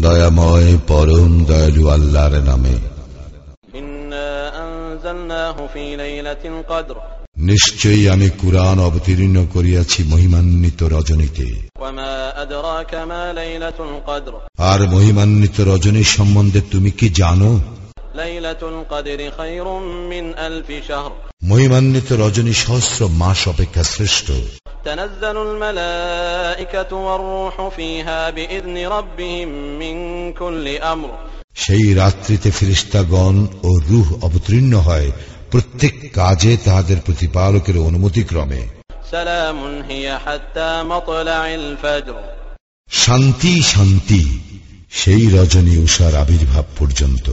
দয়াময় পরম দয়ালু আল্লাহর নামে। নিশ্চয়ই আমি কুরআন অবতীর্ণ করিয়াছি মহিমান্বিত রজনীতে। আর মহিমান্বিত রজনী সম্বন্ধে তুমি কি জানো? লাইলাতুল কদর খায়রুম মিন আলফি শাহর মহিমান্বিত রজনী সহস্র মাস অপেক্ষা শ্রেষ্ঠ تنزل الملائكة والروح فيها بإذن ربهم من كل أمر সেই রাত্রিতে ফিরিস্তাগণ ও রুহ অবতীর্ণ হয় প্রত্যেক কাজে তাহাদের প্রতিপালকের অনুমতিক্রমে سلام هي حتى مطلع الفجر শান্তি শান্তি সেই রজনী উষার আবির্ভাব পর্যন্ত